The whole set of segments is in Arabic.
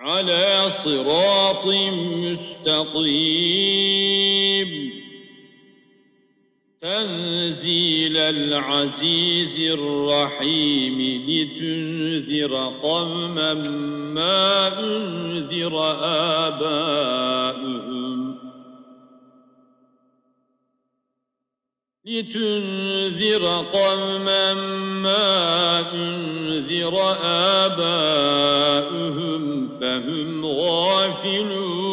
على صراط مستقيم. تنزيل العزيز الرحيم لتنذر قوما ما أنذر آباؤهم لتنذر قوما ما أنذر آباؤهم فهم غافلون.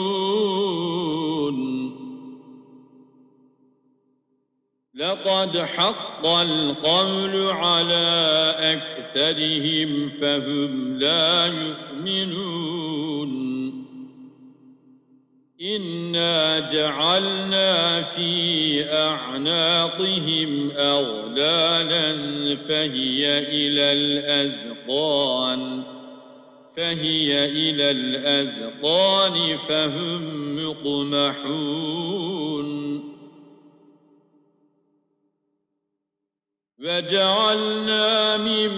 لقد حق القول على أكثرهم فهم لا يؤمنون. إنا جعلنا في أعناقهم أغلالا فهي إلى الأذقان فهي إلى الأذقان فهم مقمحون وجعلنا من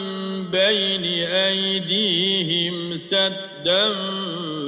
بين أيديهم سدا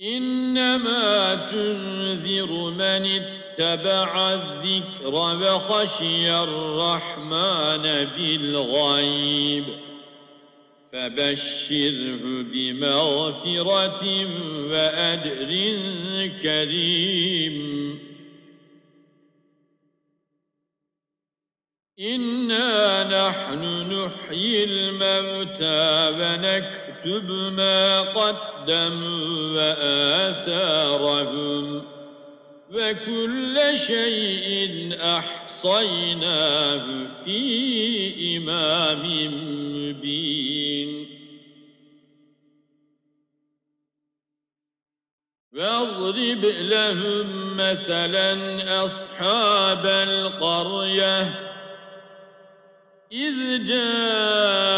إنما تنذر من اتبع الذكر وخشي الرحمن بالغيب فبشره بمغفرة وأجر كريم. إنا نحن نحيي الموتى ونكتب ما قدموا وآثارهم وكل شيء أحصيناه في إمام مبين. واضرب لهم مثلا أصحاب القرية إذ جاءها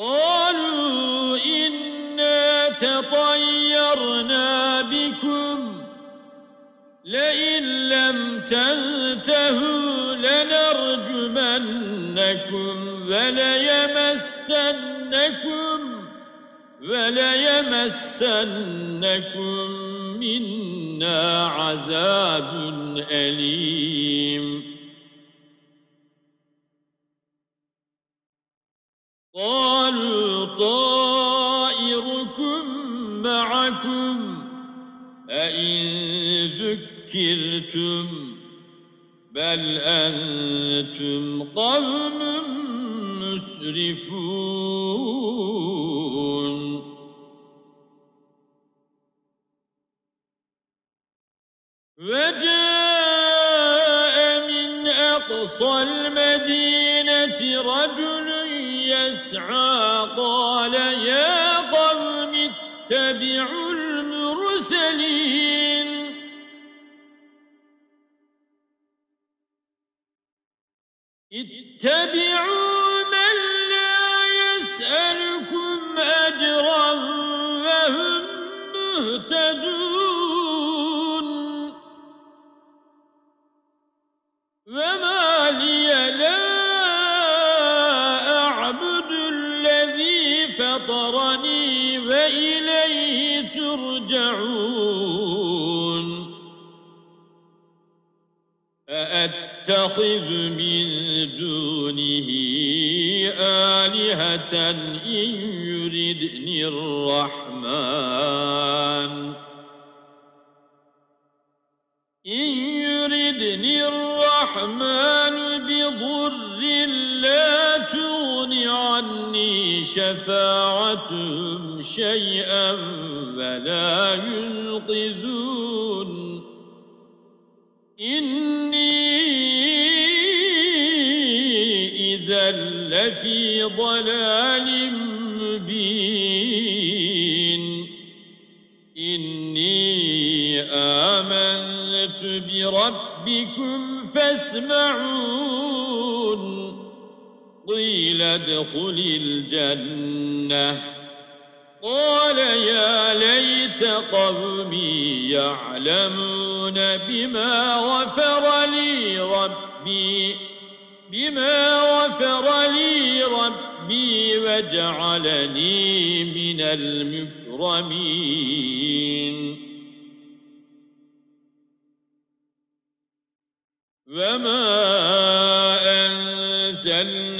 قالوا إنا تطيرنا بكم. لئن لم تنتهوا لنرجمنكم وليمسنكم وليمسنكم منا عذاب أليم. قالوا طائركم معكم أئن ذكرتم بل أنتم قوم مسرفون. وجاء من أقصى فطرني وإليه ترجعون. أأتخذ من دونه آلهة إن يردني الرحمن. إن يردني الرحمن بضر لا تغن عني شفاعتهم شيئا ولا ينقذون. إني إذا لفي ضلال مبين. إني آمنت بربكم فاسمعون قيل ادخل الجنة. قال يا ليت قومي يعلمون بما غفر لي ربي بما غفر لي ربي وجعلني من المكرمين. وما أنزلنا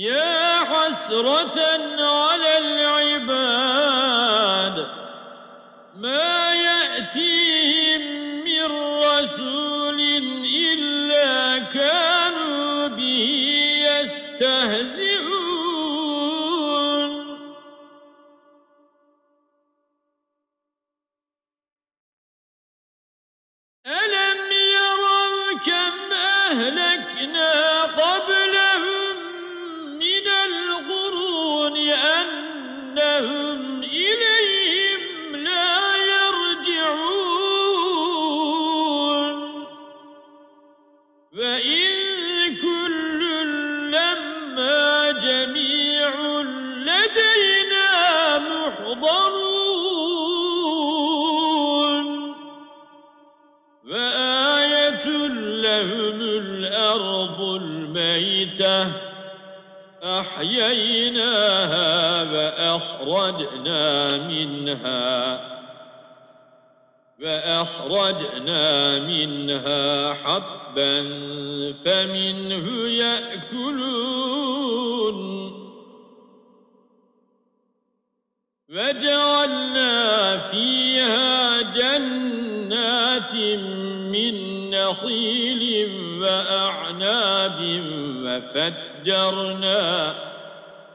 يا حسرة على العباد ما يأتيهم من رسول أحييناها وأخرجنا منها وأخرجنا منها حبا فمنه يأكلون. وجعلنا فيها جنات من نخيل وأعناب وفجرنا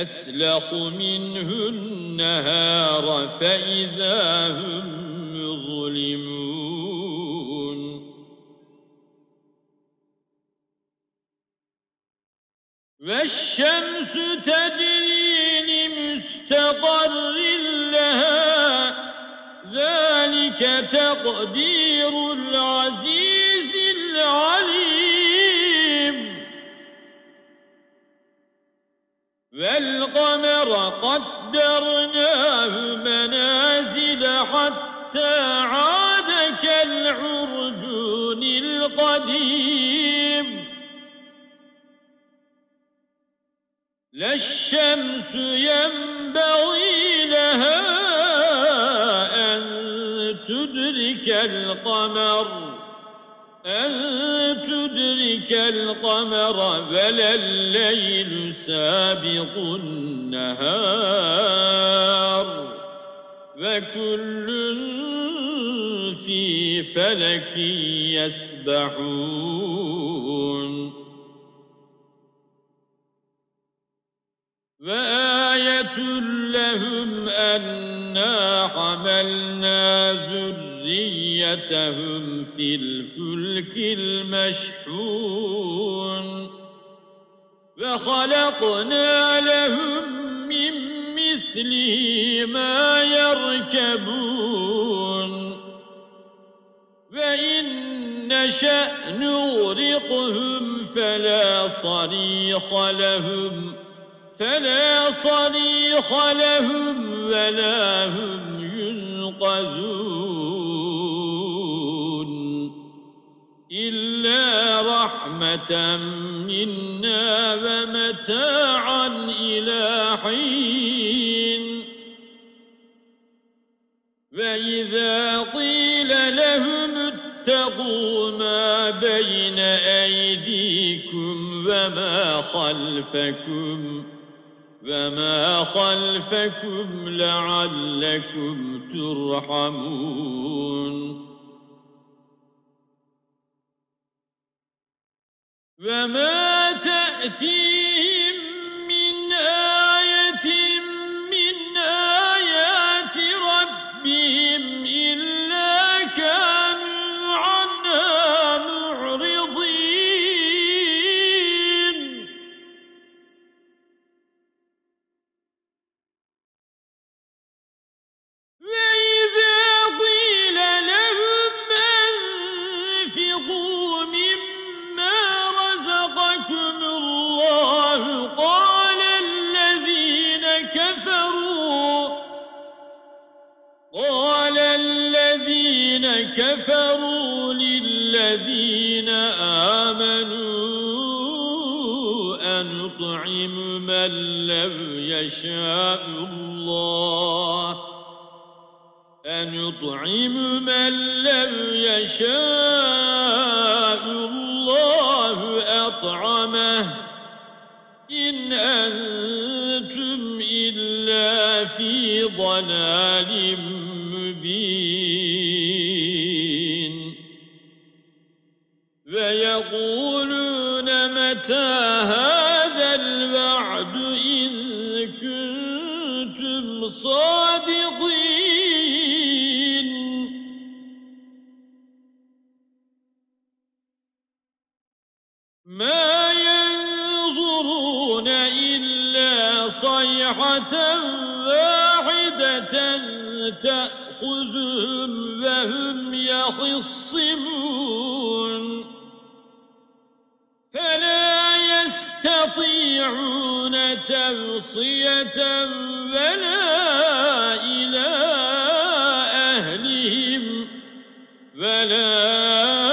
نسلخ منه النهار فإذا هم مظلمون. والشمس تجري لمستقر لها ذلك تقدير العزيز والقمر قدرناه منازل حتى عاد كالعرجون القديم. لا الشمس ينبغي لها أن تدرك القمر. أن تدرك القمر ولا الليل سابق النهار وكل في فلك يسبحون وآية لهم أنا حملنا ذريتهم في الفلك المشحون وخلقنا لهم من مثله ما يركبون وإن نشأ نغرقهم فلا صريخ لهم فلا صريخ لهم ولا هم ينقذون. رحمة منا ومتاعا إلى حين. وإذا قيل لهم اتقوا ما بين أيديكم وما خلفكم وما خلفكم لعلكم ترحمون. وما تأتيهم من آية يشاء الله أنطعم من لم يشاء الله أطعمه إن أنتم إلا في ضلال مبين. ويقولون متى هذا؟ كنتم صادقين. ما ينظرون إلا صيحة واحدة تأخذهم وهم يخصمون. فلا يستطيعون توصية ولا إلى أهلهم ولا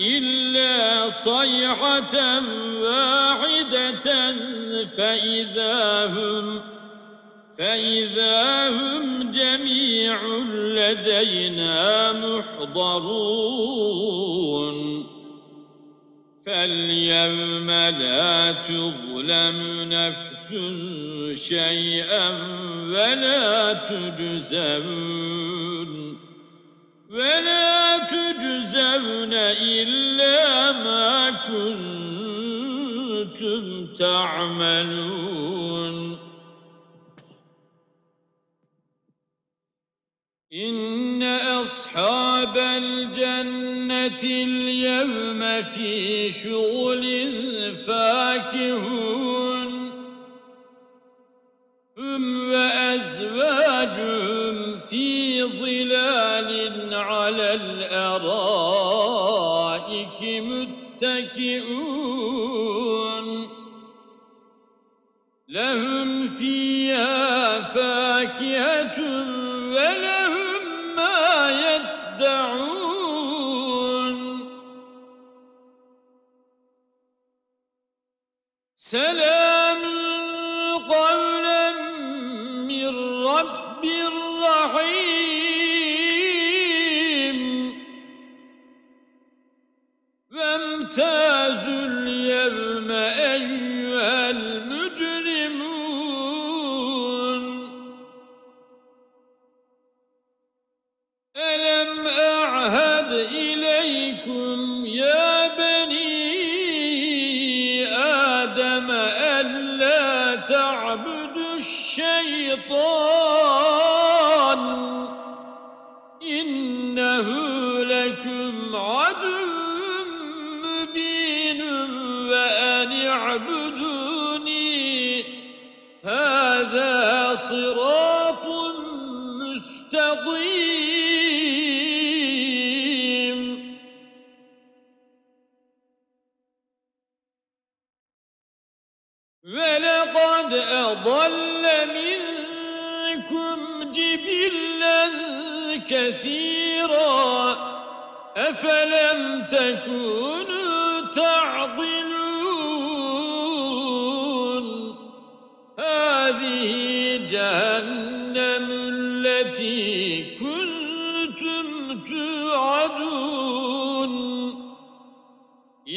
إلا صيحة واحدة فإذا هم فإذا هم جميع لدينا محضرون. فاليوم لا تظلم نفس شيئا ولا تجزون. ولا تجزون إلا ما كنتم تعملون إن أصحاب الجنة اليوم في شغل فاكهون على الأرائك متكئون. لهم فيها فاكهة ولهم ما يدعون. سلام وامتازوا ولقد أضل منكم جبلا كثيرا أفلم تكونوا تعقلون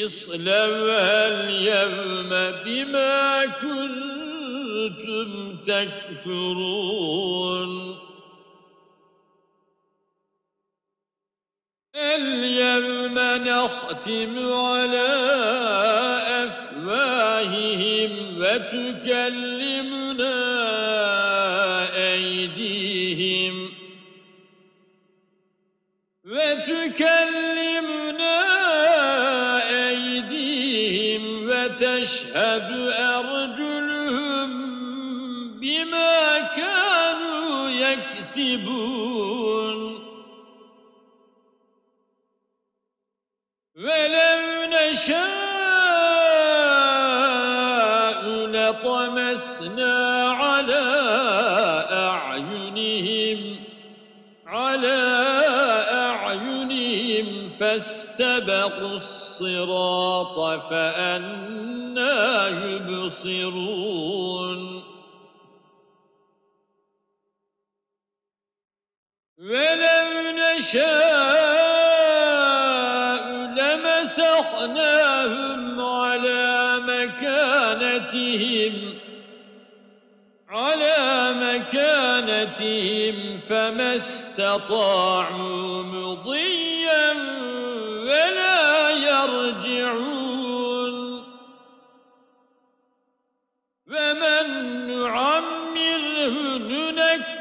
اصلوها اليوم بما كنتم تكفرون. اليوم نختم على أفواههم وتكلمنا أيديهم. وتشهد أرجلهم بما كانوا يكسبون. ولو نشاء لطمسنا على أعينهم على أعينهم فاستبقوا الصراط فأنا يبصرون. ولو نشاء لمسحناهم على مكانتهم على مكانتهم فما استطاعوا مضيا.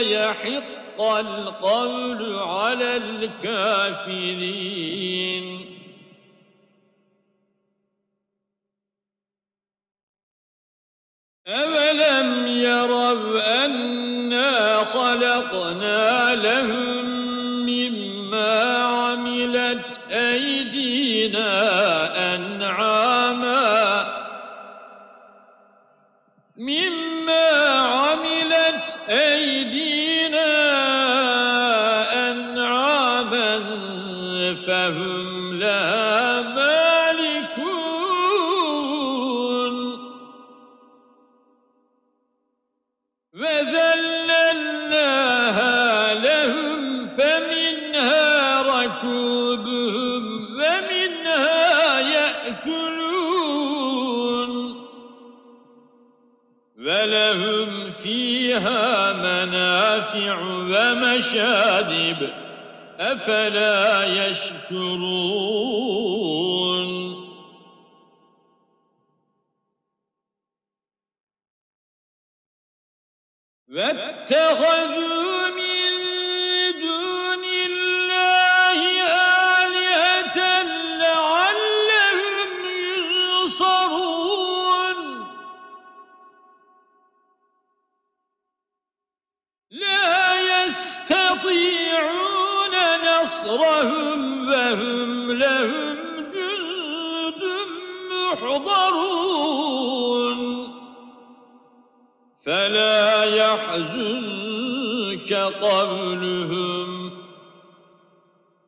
ويحق القول على الكافرين. أولم يروا أنا خلقنا لهم مما عملت أيدينا أنعاما ومشارب أفلا يشكرون نصرهم وهم لهم جند محضرون. فلا يحزنك قولهم.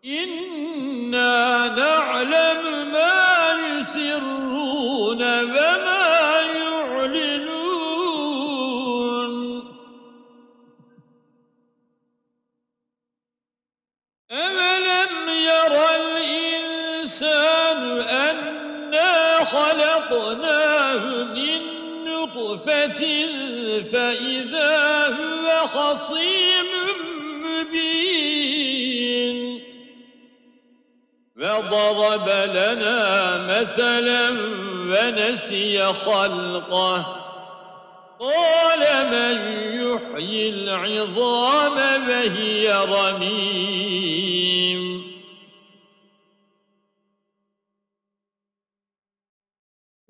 إنا نعلم ما يسرون. وما نطفة فإذا هو خصيم مبين. وضرب لنا مثلا ونسي خلقه. قال من يحيي العظام وهي رميم.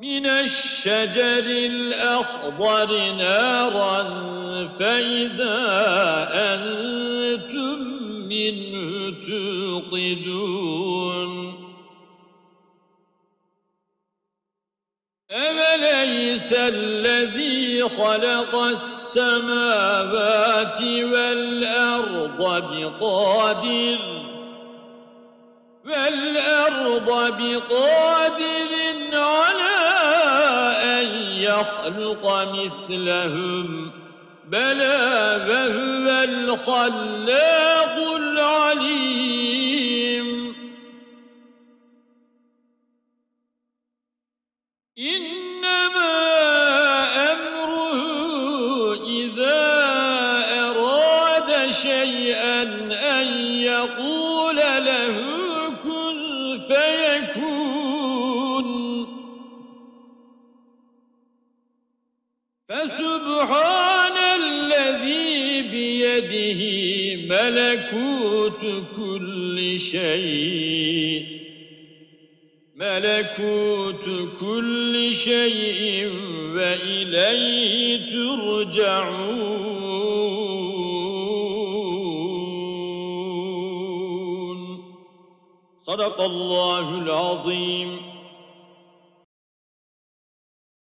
من الشجر الأخضر نارا فإذا أنتم منه توقدون. أوليس الذي خلق السماوات والأرض بقادر والأرض بقادر على يخلق مثلهم. بلى وهو الخلاق العليم. إنما ملكوت كل شيء. ملكوت كل شيء وإليه ترجعون. صدق الله العظيم.